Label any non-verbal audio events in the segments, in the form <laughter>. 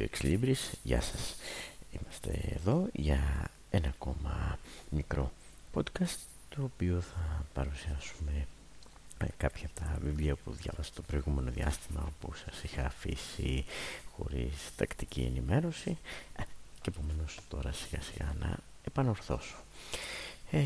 Φίλες και φίλοι του Εξλίμπρης, γεια σας. Είμαστε εδώ για ένα ακόμα μικρό podcast το οποίο θα παρουσιάσουμε ε, κάποια από τα βιβλία που διάβασα το προηγούμενο διάστημα που σας είχα αφήσει χωρίς τακτική ενημέρωση ε, και επομένως τώρα σιγά σιγά να επανορθώσω. Ε,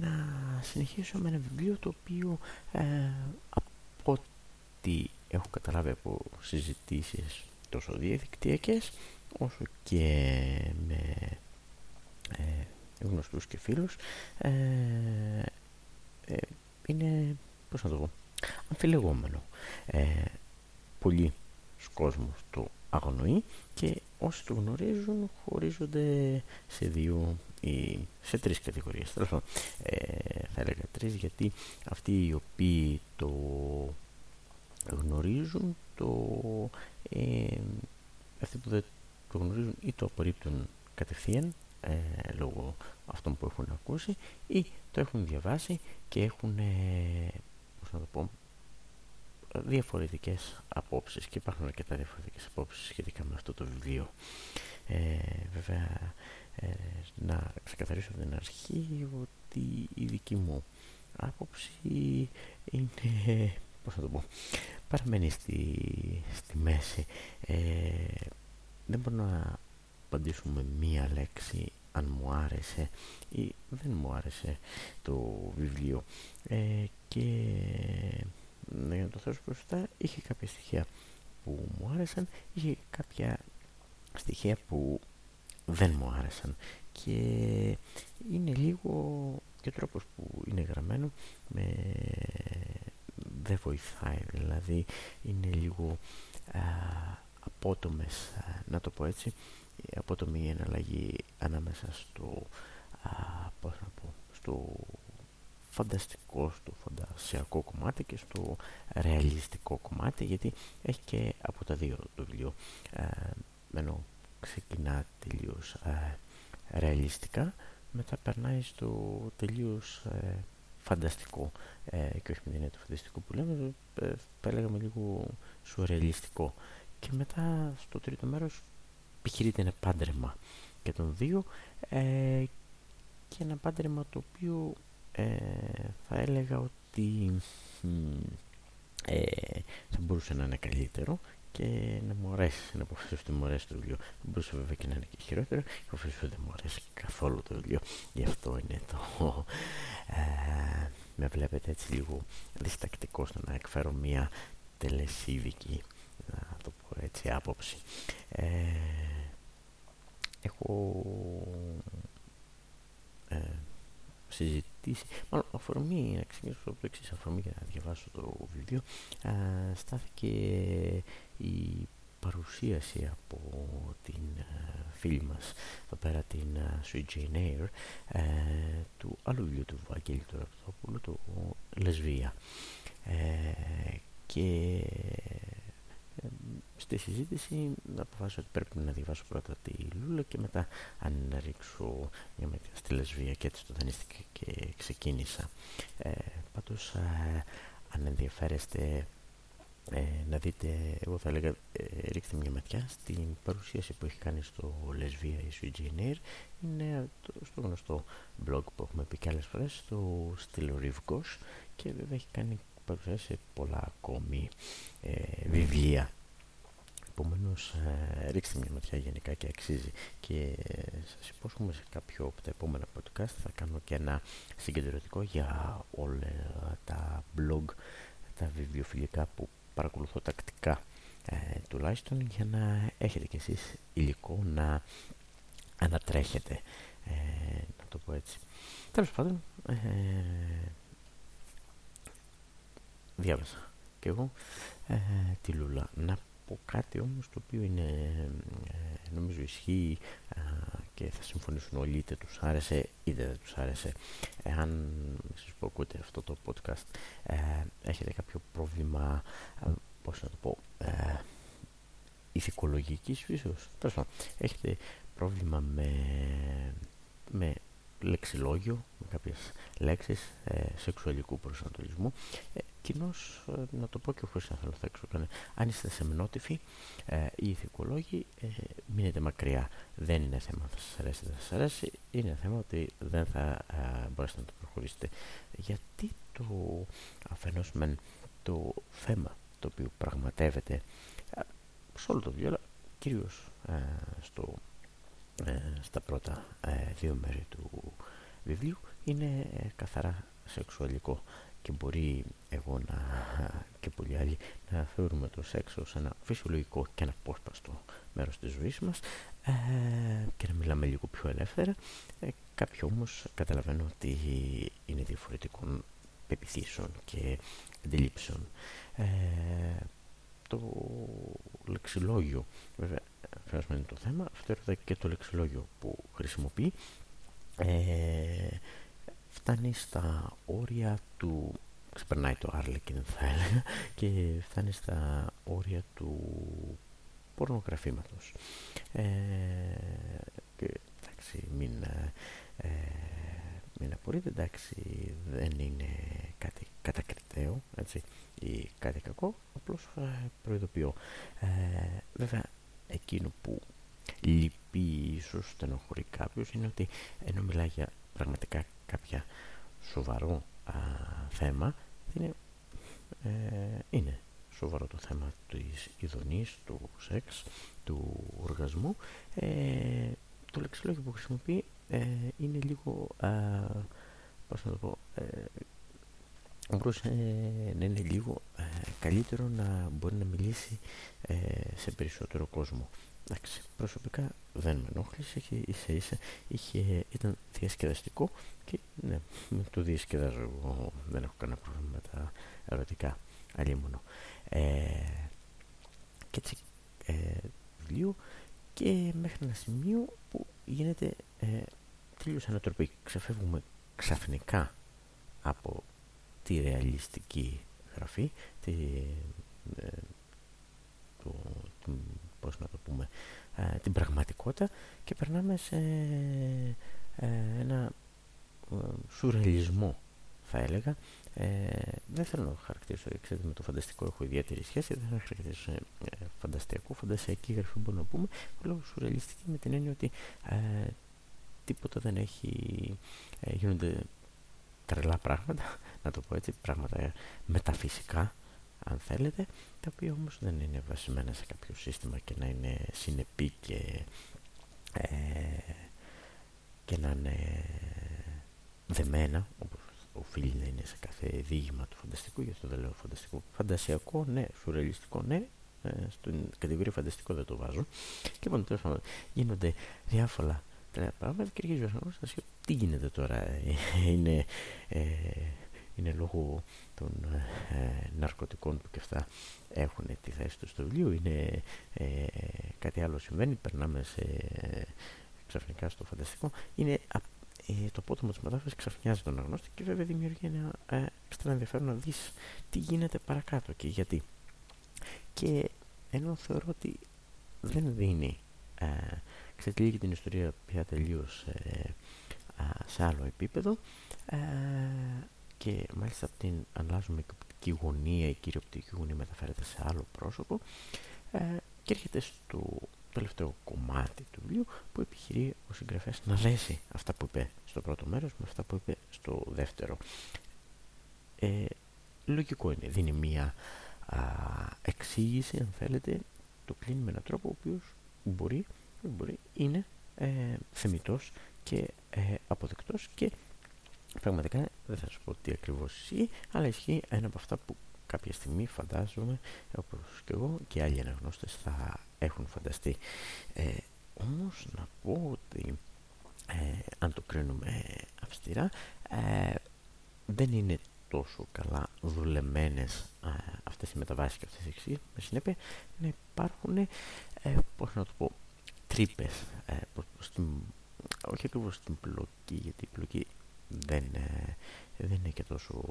να συνεχίσω με ένα βιβλίο το οποίο ε, από ό,τι έχω καταλάβει από συζητήσεις τόσο διαδικτυακές όσο και με ε, γνωστούς και φίλους ε, ε, είναι, πώς να το πω, αμφιλεγόμενο. Ε, πολλοί κόσμος το αγνοεί και όσοι το γνωρίζουν χωρίζονται σε δύο ή σε τρεις κατηγορίες. ε, θα έλεγα τρεις γιατί αυτοί οι οποίοι το γνωρίζουν το ε, αυτοί που δεν το γνωρίζουν ή το απορρίπτουν κατευθείαν ε, λόγω αυτών που έχουν ακούσει ή το έχουν διαβάσει και έχουν ε, πώς να το πω διαφορετικές απόψεις και υπάρχουν αρκετά διαφορετικές απόψεις σχετικά με αυτό το βιβλίο. Ε, βέβαια ε, να ξεκαθαρίσω από την αρχή ότι η δική μου άποψη είναι πώς να το πω παραμένει στη, στη μέση. Ε, δεν μπορώ να απαντήσουμε μία λέξη αν μου άρεσε ή δεν μου άρεσε το βιβλίο. Ε, και για να το θέσω μπροστά είχε κάποια στοιχεία που μου άρεσαν είχε κάποια στοιχεία που δεν μου άρεσαν. Και είναι λίγο και ο τρόπος που είναι γραμμένο με δεν βοηθάει. Δηλαδή είναι λίγο α, απότομες να το πω έτσι απότομη εναλλαγή ανάμεσα στο α, πώς να πω στο φανταστικό, στο φαντασιακό κομμάτι και στο ρεαλιστικό κομμάτι γιατί έχει και από τα δύο το βιβλίο. Ενώ ξεκινά τελείως ρεαλιστικά μετά περνάει στο τελείως φανταστικό ε, και όχι με την έννοια του φανταστικού που λέμε ε, θα έλεγαμε λίγο σουρεαλιστικό και μετά στο τρίτο μέρος επιχειρείται ένα πάντρεμα και των δύο ε, και ένα πάντρεμα το οποίο ε, θα έλεγα ότι ε, θα μπορούσε να είναι καλύτερο και να μου αρέσει να αποφασίσω ότι μου αρέσει το βιβλίο. Δεν μπορούσε βέβαια και να είναι και χειρότερο και αποφασίσω ότι δεν μου αρέσει καθόλου το βιβλίο. Γι' αυτό είναι το... Ε, με βλέπετε έτσι λίγο διστακτικός στο να εκφέρω μια τελεσίδικη να το πω έτσι άποψη. Ε, έχω ε, συζητήσει, μάλλον αφορμή, να ξεκινήσω από το εξής αφορμή για να διαβάσω το βιβλίο, ε, στάθηκε η παρουσίαση από την ε, φίλη μας εδώ πέρα την uh, Sweet Jane Eyre ε, του άλλου βιβλίου του Βαγγέλη του Ραπτόπουλου το Λεσβία. Ε, και στη συζήτηση αποφάσισα ότι πρέπει να διαβάσω πρώτα τη Λούλα και μετά αν να ρίξω μια ματιά στη Λεσβία και έτσι το δανείστηκα και ξεκίνησα. Ε, πάντως αν ενδιαφέρεστε ε, να δείτε, εγώ θα έλεγα, ε, ρίξτε μια ματιά στην παρουσίαση που έχει κάνει στο Λεσβία η Sweet είναι στο γνωστό blog που έχουμε πει και άλλες φορές, στο Στυλορίβκος και βέβαια έχει κάνει παρουσιάσει σε πολλά ακόμη ε, βιβλία. Επομένως, ε, ρίξτε μια ματιά γενικά και αξίζει. Και ε, σας υπόσχομαι σε κάποιο από τα επόμενα podcast θα κάνω και ένα συγκεντρωτικό για όλα τα blog, τα βιβλιοφιλικά που παρακολουθώ τακτικά ε, τουλάχιστον για να έχετε κι εσείς υλικό να ανατρέχετε ε, να το πω έτσι. Τέλος πάντων ε, διάβασα και εγώ ε, τη Λούλα. Να πω κάτι όμως το οποίο είναι ε, νομίζω ισχύει και θα συμφωνήσουν όλοι είτε τους άρεσε είτε δεν τους άρεσε. Εάν σας πω ακούτε αυτό το podcast ε, έχετε κάποιο πρόβλημα ε, πώς να το πω ε, ηθικολογικής φύσεως έχετε πρόβλημα με, με λεξιλόγιο με κάποιες λέξεις ε, σεξουαλικού προσανατολισμού. Ε, κοινώς ε, να το πω και όπως θέλω θα έξω αν είστε σεμνότυφοι ε, ή ηθικολόγοι ε, μείνετε μακριά. Δεν είναι θέμα θα σας αρέσει δεν θα σας αρέσει. Είναι θέμα ότι δεν θα ε, μπορέσετε να το προχωρήσετε. Γιατί το αφενός μεν το θέμα το οποίο πραγματεύεται σε όλο το βιβλίο αλλά κυρίως στο ε, στα πρώτα ε, δύο μέρη του βιβλίου. Είναι ε, καθαρά σεξουαλικό και μπορεί εγώ να, και πολλοί άλλοι να θεωρούμε το σεξ ως ένα φυσιολογικό και ένα απόσπαστο μέρος της ζωής μας και να μιλάμε λίγο πιο ελεύθερα. Κάποιοι όμως καταλαβαίνω ότι είναι διαφορετικών πεπιθήσεων και αντιλήψεων. Το λεξιλόγιο βέβαια είναι το θέμα, αυτό και το λεξιλόγιο που χρησιμοποιεί. Ε, φτάνει στα όρια του ξεπερνάει το Άρλεκιν θα έλεγα και φτάνει στα όρια του πορνογραφήματος. Ε, και εντάξει μην ε, μην απορείτε εντάξει δεν είναι κάτι κατακριτέο έτσι, ή κάτι κακό απλώς ε, προειδοποιώ. Ε, βέβαια εκείνο που λυπεί ίσως στενοχωρεί κάποιος είναι ότι ενώ μιλάει για πραγματικά κάποια σοβαρό θέμα είναι, ε, είναι σοβαρό το θέμα της ειδονής, του σεξ, του οργασμού. Ε, το λεξιλόγιο που χρησιμοποιεί ε, είναι λίγο α, πώς να το πω ε, μπορούσε να είναι λίγο ε, καλύτερο να μπορεί να μιλήσει ε, σε περισσότερο κόσμο. Εντάξει, προσωπικά δεν με ενόχλησε και ίσα ίσα είχε, ήταν διασκεδαστικό και ναι, το διασκεδάζω εγώ, δεν έχω κανένα πρόβλημα με τα ερωτικά αλλήμωνο. Ε, και έτσι ε, βιβλίο και μέχρι ένα σημείο που γίνεται ε, τελείως ανατροπή. Ξεφεύγουμε ξαφνικά από τη ρεαλιστική γραφή, τη, ε, το, πώς να το πούμε, ε, την πραγματικότητα και περνάμε σε ε, ένα ε, σουρελισμό θα έλεγα. δεν θέλω να χαρακτηρίσω, ξέρετε με το φανταστικό έχω ιδιαίτερη σχέση, δεν θέλω να χαρακτηρίσω φανταστικό, φαντασιακή γραφή μπορούμε να πούμε, λέω σουρελιστική με την έννοια ότι τίποτα δεν έχει, γίνονται τρελά πράγματα, να το πω έτσι, πράγματα μεταφυσικά, αν θέλετε, τα οποία όμως δεν είναι βασισμένα σε κάποιο σύστημα και να είναι συνεπή και, ε, και να είναι δεμένα, όπως οφείλει να είναι σε κάθε δίγημα του φανταστικού, γι' αυτό δεν λέω φανταστικό. Φαντασιακό, ναι, σουρεαλιστικό, ναι, ε, στην κατηγορία φανταστικό δεν το βάζω. Και λοιπόν, τέλος πάντων, γίνονται διάφορα πράγματα και αρχίζει ο τι γίνεται τώρα, ε, είναι, ε, είναι λόγω των ε, ναρκωτικών που και αυτά έχουν τη θέση του στο βιβλίο, είναι ε, κάτι άλλο συμβαίνει, περνάμε σε, ξαφνικά στο φανταστικό, είναι το απότομο της μετάφρασης ξαφνιάζει τον αγνώστη και βέβαια δημιουργεί ένα ε, εξτρά ενδιαφέρον να δεις τι γίνεται παρακάτω και γιατί. Και ενώ θεωρώ ότι δεν δίνει, ε, ξετυλίγει την ιστορία πια τελείως σε άλλο επίπεδο ε, και μάλιστα από την αλλάζουμε και οπτική γωνία, η κύρια οπτική γωνία μεταφέρεται σε άλλο πρόσωπο ε, και έρχεται στο τελευταίο κομμάτι του βιβλίου που επιχειρεί ο συγγραφέας να δέσει αυτά που είπε στο πρώτο μέρος με αυτά που είπε στο δεύτερο. Ε, λογικό είναι, δίνει μία α, εξήγηση αν θέλετε, το κλείνει με έναν τρόπο ο οποίος μπορεί, μπορεί είναι ε, θεμητός και ε, αποδεκτός και πραγματικά δεν θα σου πω τι ακριβώς ισχύει αλλά ισχύει ένα από αυτά που κάποια στιγμή φαντάζομαι όπως και εγώ και άλλοι αναγνώστες θα έχουν φανταστεί. Ε, όμως να πω ότι ε, αν το κρίνουμε αυστηρά ε, δεν είναι τόσο καλά δουλεμένες ε, αυτές οι μεταβάσεις και αυτές οι εξής με συνέπεια να υπάρχουν ε, πώς να το πω τρύπες ε, στην όχι ακριβώς στην πλοκή γιατί η πλοκή δεν, ε, δεν είναι και τόσο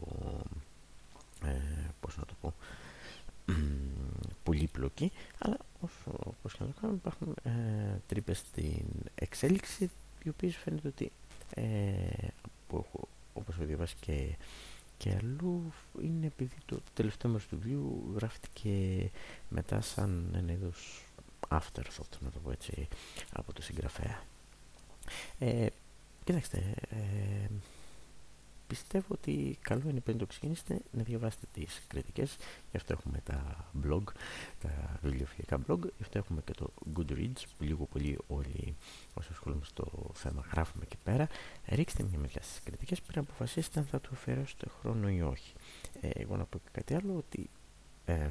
ε, πώς να το πω <clears throat> πολύπλοκη αλλά όσο όπως και να το κάνουμε υπάρχουν ε, τρύπες στην εξέλιξη οι οποίες φαίνεται ότι ε, που έχω όπως έχω διαβάσει και, και αλλού είναι επειδή το τελευταίο μέρος του βιβλίου γράφτηκε μετά σαν ένα είδος afterthought να το πω έτσι από το συγγραφέα. Ε, κοιτάξτε ε, πιστεύω ότι καλό είναι πριν το ξεκινήσετε να διαβάσετε τις κριτικές. Γι' αυτό έχουμε τα blog τα βιβλιοφιλικά blog. Γι' αυτό έχουμε και το Goodreads που λίγο πολύ όλοι όσοι ασχολούμαι στο θέμα γράφουμε εκεί πέρα. Ρίξτε μια ματιά στις κριτικές πριν αποφασίσετε αν θα του αφιερώσετε χρόνο ή όχι. Ε, εγώ να πω και κάτι άλλο ότι ε,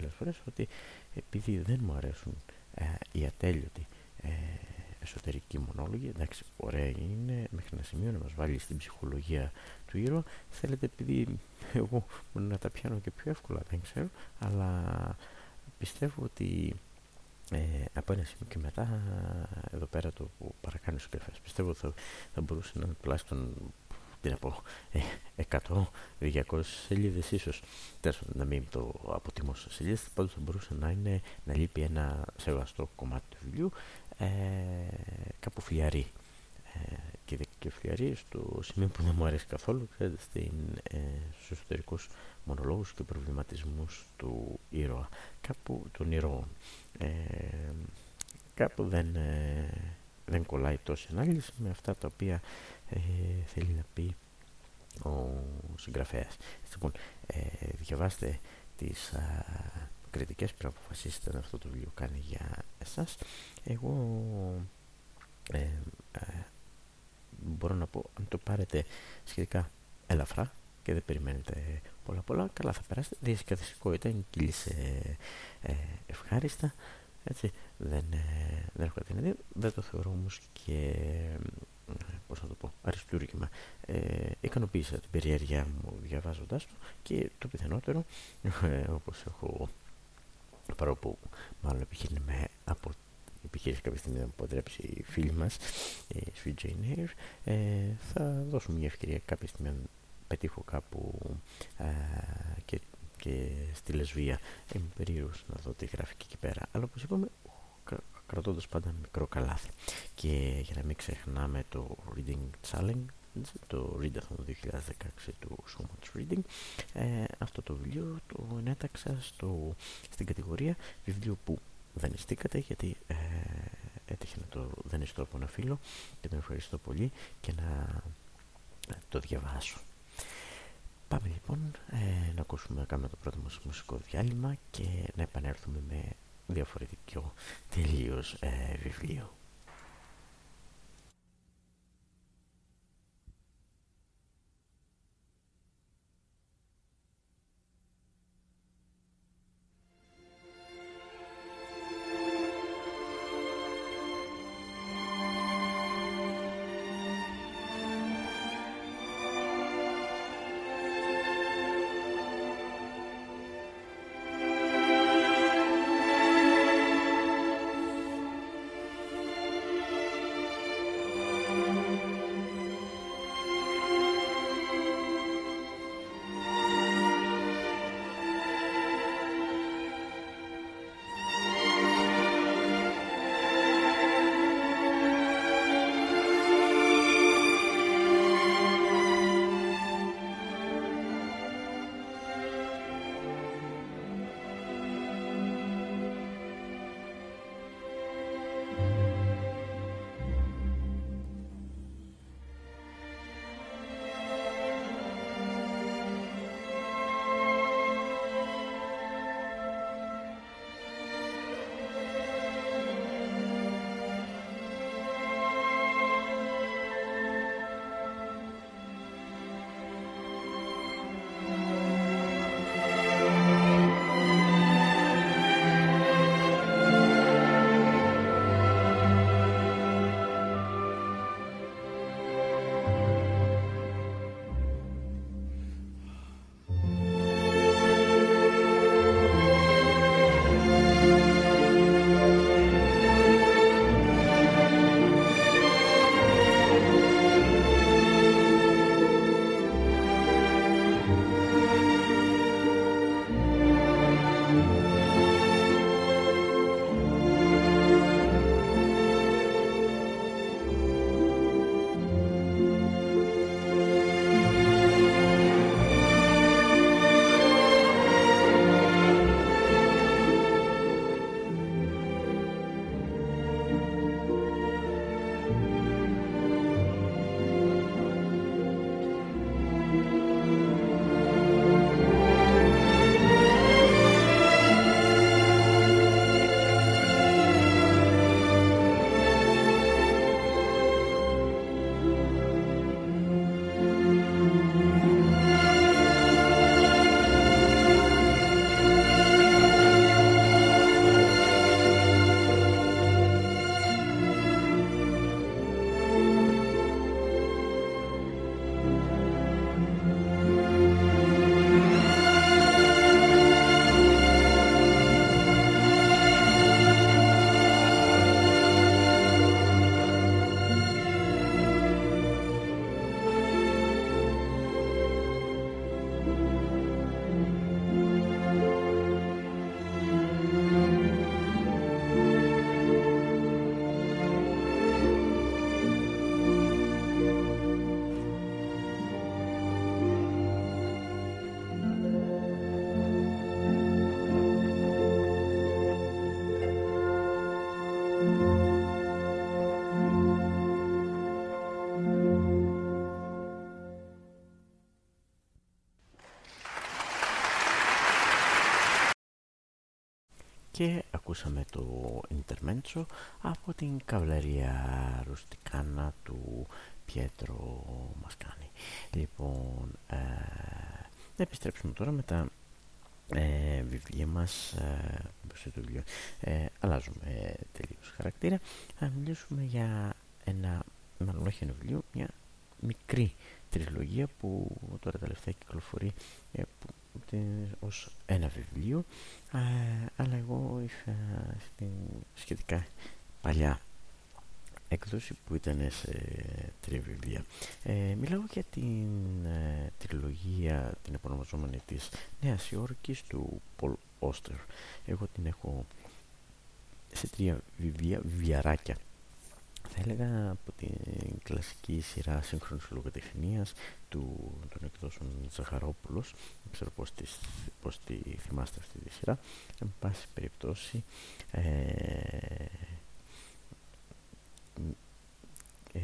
το έχω πει και άλλες φορές ότι επειδή δεν μου αρέσουν ε, οι ατέλειωτοι ε, εσωτερική μονόλογη, εντάξει, ωραία είναι μέχρι ένα σημείο να μας βάλει στην ψυχολογία του ήρωα. Θέλετε, επειδή εγώ μπορεί να τα πιάνω και πιο εύκολα, δεν ξέρω, αλλά πιστεύω ότι ε, από ένα σημείο και μετά, εδώ πέρα το που παρακάνει ο συγγραφέας, πιστεύω ότι θα, θα μπορούσε να είναι τουλάχιστον τι να πω, 100-200 σελίδες ίσως. να μην το αποτιμώσω σελίδες, πάντως θα μπορούσε να είναι να λείπει ένα σεβαστό κομμάτι του βιβλίου ε, κάπου φλιαρή. Ε, και, και φλιαρή στο σημείο που δεν μου αρέσει καθόλου ξέρετε, στην, ε, στους εσωτερικούς μονολόγους και προβληματισμούς του ήρωα. Κάπου των ηρώων ε, κάπου δεν, ε, δεν κολλάει τόση ανάλυση με αυτά τα οποία ε, θέλει να πει ο συγγραφέας. Λοιπόν ε, διαβάστε τις κριτικές που αποφασίσετε αν αυτό το βιβλίο κάνει για εσάς. Εγώ ε, ε, μπορώ να πω αν το πάρετε σχετικά ελαφρά και δεν περιμένετε πολλά πολλά καλά θα περάσετε. Διασκεδαστικό ήταν κύλησε ε, ευχάριστα. Έτσι δεν, ε, δεν έχω κάτι να δει. Δεν το θεωρώ όμως και πώς να το πω, αριστούργημα. Ε, ικανοποίησα την περιέργεια μου διαβάζοντάς το και το πιθανότερο, ε, όπως έχω παρόλο που μάλλον επιχειρήνουμε από επιχείρηση κάποια στιγμή να αποτρέψει οι φίλοι μας η Sweet Jane Eyre ε, θα δώσουμε μια ευκαιρία κάποια στιγμή να πετύχω κάπου ε, και, και στη λεσβία είμαι περίεργος να δω τι γράφει και εκεί πέρα αλλά όπως είπαμε κρατώντας πάντα μικρό καλάθι. Και για να μην ξεχνάμε το Reading Challenge το Readathon 2016 του So Much Reading ε, αυτό το βιβλίο το ενέταξα στο, στην κατηγορία βιβλίο που δανειστήκατε γιατί ε, έτυχε να το δανειστώ από ένα φίλο και τον ευχαριστώ πολύ και να το διαβάσω. Πάμε λοιπόν ε, να ακούσουμε να κάνουμε το πρώτο μας μουσικό διάλειμμα και να επανέλθουμε με διαφορετικό τελείως ε, βιβλίο. Και ακούσαμε το Intermezzo από την καβλερία Ρουστικάνα του Πιέτρο Μασκάνη. Λοιπόν, ε, να επιστρέψουμε τώρα με τα ε, βιβλία μας ε, το βιβλίο. Ε, αλλάζουμε τελείως χαρακτήρα θα μιλήσουμε για ένα μάλλον όχι ένα βιβλίο μια μικρή τριλογία που τώρα τελευταία κυκλοφορεί ε, που, ως ένα βιβλίο ε, αλλά εγώ είχα στην σχετικά παλιά έκδοση που ήταν σε τρία βιβλία. Ε, μιλάω για την ε, τριλογία την επωνομαζόμενη της Νέας Υόρκης του Πολ Όστερ. Εγώ την έχω σε τρία βιβλία, βιβλιαράκια. Θα έλεγα από την κλασική σειρά σύγχρονης λογοτεχνίας του, των εκδόσεων Ζαχαρόπουλος. Δεν ξέρω πώς, τις, πώς τη θυμάστε αυτή τη σειρά. Εν πάση περιπτώσει ε, ε,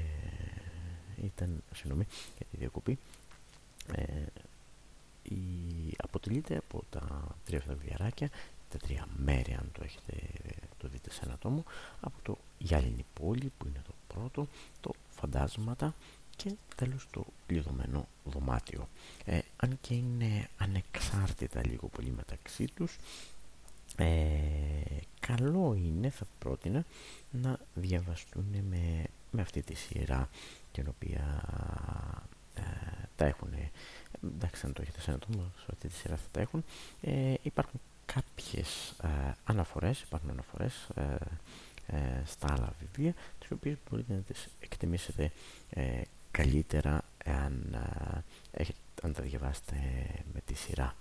ήταν, συγγνώμη για τη διακοπή, ε, η, αποτελείται από τα τρία αυτά βιαράκια, τα τρία μέρη αν το έχετε το δείτε σε ένα τόμο, από το Γυάλινη Πόλη που είναι το πρώτο, το Φαντάσματα και τέλος το λιδωμένο δωμάτιο. Ε, αν και είναι ανεξάρτητα λίγο πολύ μεταξύ τους, ε, καλό είναι, θα πρότεινα, να διαβαστούν με, με αυτή τη σειρά την οποία ε, τα έχουν. Εντάξει, αν το έχετε σε ένα τόμο, σε αυτή τη σειρά θα τα έχουν. Ε, υπάρχουν κάποιες ε, αναφορές, υπάρχουν αναφορές ε, ε, στα άλλα βιβλία, τις οποίες μπορείτε να τις εκτιμήσετε καλύτερα αν, αν τα διαβάσετε με τη σειρά.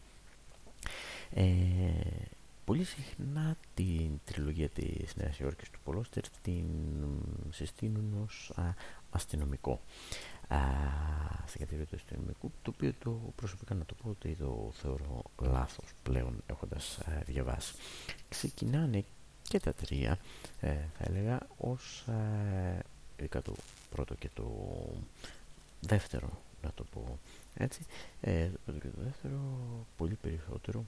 Πολύ συχνά την τριλογία της Νέας Υόρκης του Πολώστερ την συστήνουν ως α, αστυνομικό α, στην κατηγορία του αστυνομικού το οποίο το προσωπικά να το πω ότι το θεωρώ λάθος πλέον έχοντας α, διαβάσει ξεκινάνε και τα τρία ε, θα έλεγα ως ειδικά το πρώτο και το δεύτερο να το πω έτσι. Ε, το πρώτο και το δεύτερο πολύ περισσότερο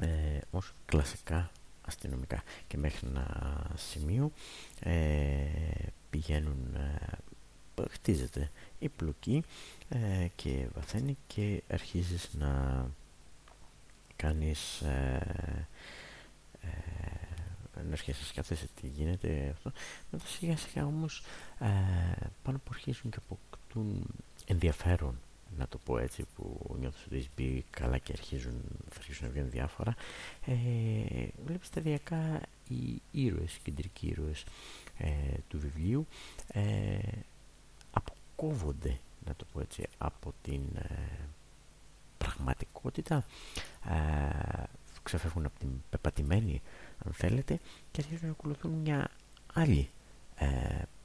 ε, ως κλασικά αστυνομικά. Και μέχρι ένα σημείο ε, πηγαίνουν ε, χτίζεται η πλοκή ε, και βαθαίνει και αρχίζεις να κάνεις ε, να αρχίσεις να σκέφτεσαι τι γίνεται αυτό. Μετά σιγά σιγά όμως πάνω που αρχίζουν και αποκτούν ενδιαφέρον να το πω έτσι που νιώθω ότι έχεις μπει καλά και αρχίζουν, θα αρχίσουν να βγαίνουν διάφορα ε, βλέπεις σταδιακά οι ήρωες, οι κεντρικοί ήρωες ε, του βιβλίου ε, αποκόβονται να το πω έτσι από την ε, πραγματικότητα ε, ξεφεύγουν από την πεπατημένη αν θέλετε και αρχίζουν να ακολουθούν μια άλλη ε,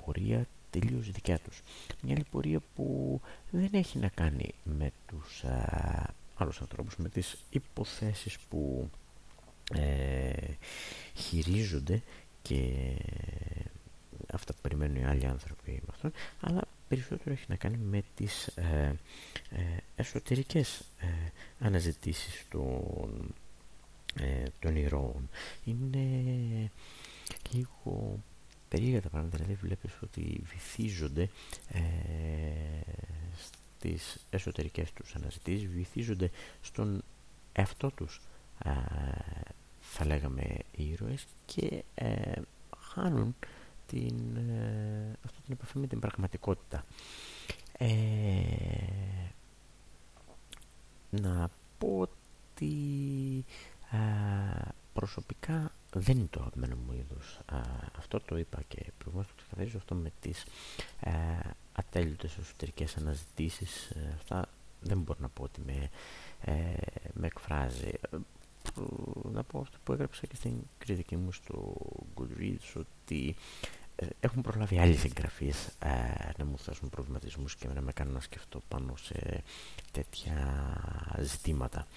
πορεία τελείως δικιά τους. Μια άλλη που δεν έχει να κάνει με τους α, άλλους ανθρώπους, με τις υποθέσεις που ε, χειρίζονται και αυτά που περιμένουν οι άλλοι άνθρωποι με αυτόν, αλλά περισσότερο έχει να κάνει με τις ε, ε, εσωτερικές ε, αναζητήσεις των, ε, των ηρώων. Είναι λίγο περίεργα τα πράγματα, δηλαδή βλέπεις ότι βυθίζονται ε, στις εσωτερικές τους αναζητήσεις, βυθίζονται στον εαυτό τους ε, θα λέγαμε ήρωες και ε, χάνουν την, ε, αυτή την επαφή με την πραγματικότητα. Ε, να πω ότι προσωπικά δεν είναι το αγαπημένο μου είδος. αυτό το είπα και προηγουμένως το ξεκαθαρίζω αυτό με τις α, ατέλειωτες εσωτερικές αναζητήσεις. Ε, αυτά δεν μπορώ να πω ότι με, ε, με εκφράζει. Ε, να πω αυτό που έγραψα και στην κριτική μου στο Goodreads ότι έχουν προλάβει άλλοι συγγραφείς να μου θέσουν προβληματισμούς και να με κάνουν να σκεφτώ πάνω σε τέτοια ζητήματα.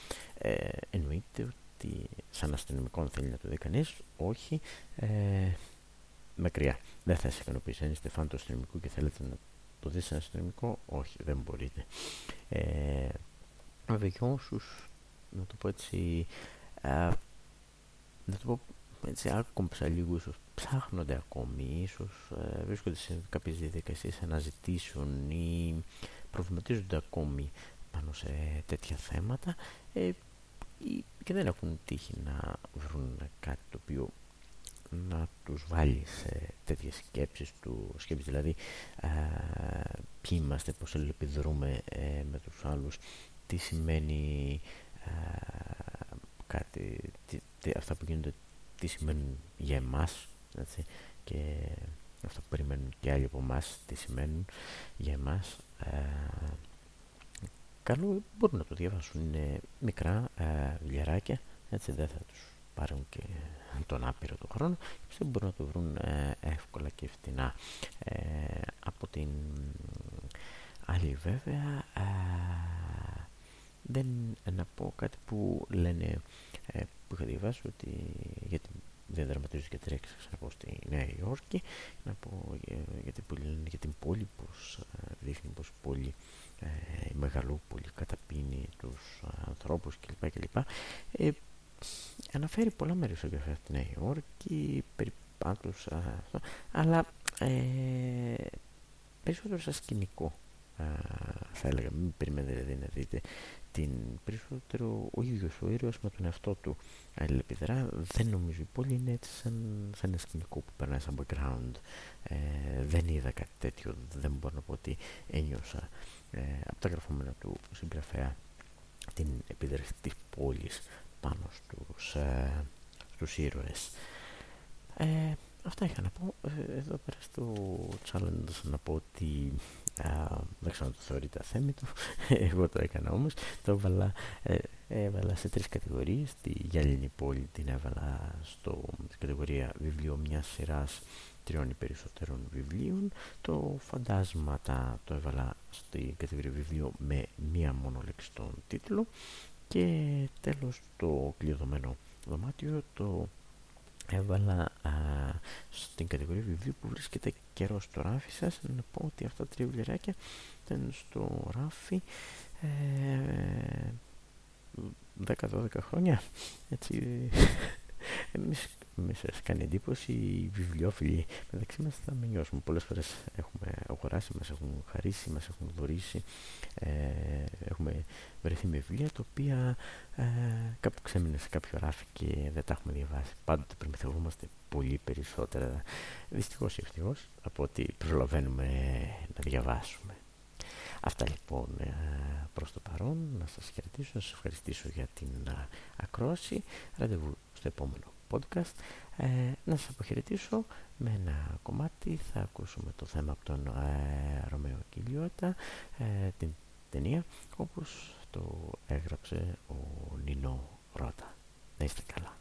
εννοείται ότι σαν αστυνομικό θέλει να το δει κανείς, όχι, ε, μακριά. Δεν θα σε ικανοποιήσει. Αν είστε φαν του αστυνομικού και θέλετε να το δείτε σαν αστυνομικό, όχι, δεν μπορείτε. Ε, βέβαια για όσους, να το πω έτσι, ε, να το πω έτσι, άκομψα λίγο ίσως ψάχνονται ακόμη, ίσως ε, βρίσκονται σε κάποιες διαδικασίες αναζητήσεων ή προβληματίζονται ακόμη πάνω σε τέτοια θέματα ε, και δεν έχουν τύχει να βρουν κάτι το οποίο να τους βάλει σε τέτοιες σκέψεις του, σκέψεις δηλαδή ε, ποιοι είμαστε, πώς επιδρούμε ε, με τους άλλους, τι σημαίνει κάτι, τι, αυτά που γίνονται τι σημαίνουν για εμάς έτσι, και αυτά που περιμένουν και άλλοι από εμάς τι σημαίνουν για εμάς ε, καλό μπορούν να το διαβάσουν. Είναι μικρά ε, έτσι δεν θα τους πάρουν και τον άπειρο του χρόνου και μπορούν να το βρουν ε, εύκολα και φτηνά. Ε, από την άλλη βέβαια ε, δεν να πω κάτι που λένε που είχα διαβάσει ότι γιατί δεν δραματίζω και τρέξεις από στη Νέα Υόρκη. Να πω για, την, για την πόλη πως δείχνει πως πόλη ε, η μεγαλούπολη καταπίνει τους ανθρώπους κλπ. κλπ. Ε, αναφέρει πολλά μέρη στο γραφείο στη Νέα Υόρκη, περί αυτό, αλλά ε, περισσότερο σαν σκηνικό θα έλεγα, μην περιμένετε δηλαδή να δείτε την περισσότερο ο ίδιος ο ήρωας με τον εαυτό του αλληλεπιδρά δεν νομίζω η πόλη είναι έτσι σαν, σαν ένα σκηνικό που περνάει σαν background ε, δεν είδα κάτι τέτοιο δεν μπορώ να πω ότι ένιωσα ε, από τα γραφόμενα του συγγραφέα την επίδραση της πόλης πάνω στους, ε, στους ήρωες. Ε, αυτά είχα να πω. Ε, εδώ πέρα στο challenge να πω ότι δεν ξέρω αν το θεωρείται αθέμητο <laughs> εγώ το έκανα όμως. Το έβαλα, ε, έβαλα σε τρεις κατηγορίες. Τη γυάλινη πόλη την έβαλα στο, στην κατηγορία βιβλίο μιας σειράς τριών ή περισσότερων βιβλίων. Το φαντάσματα το έβαλα στην κατηγορία βιβλίο με μία μόνο λέξη στον τίτλο. Και τέλος το κλειδωμένο δωμάτιο το έβαλα α, στην κατηγορία βιβλίου που βρίσκεται καιρός στο ράφι σας. Να πω ότι αυτά τα τρία βιβλιαράκια ήταν στο ράφι ε, 10-12 χρόνια. Έτσι <laughs> εμείς με σας κάνει εντύπωση οι βιβλιοφίλοι μεταξύ μας θα με νιώσουμε. Πολλές φορές έχουμε αγοράσει, μας έχουν χαρίσει, μας έχουν δωρήσει. Ε, έχουμε βρεθεί με βιβλία τα οποία ε, κάπου ξέμεινε σε κάποιο ράφι και δεν τα έχουμε διαβάσει. Πάντοτε προμηθευόμαστε πολύ περισσότερα. Δυστυχώς ή ευτυχώς από ότι προλαβαίνουμε να διαβάσουμε. Αυτά λοιπόν ε, προς το παρόν. Να σας χαιρετήσω, να σας ευχαριστήσω για την ακρόαση. Ραντεβού στο επόμενο podcast. Ε, να σας αποχαιρετήσω με ένα κομμάτι. Θα ακούσουμε το θέμα από τον ε, Ρωμαίο Κιλιώτα ε, την ταινία όπως το έγραψε ο Νινό Ρώτα να είστε καλά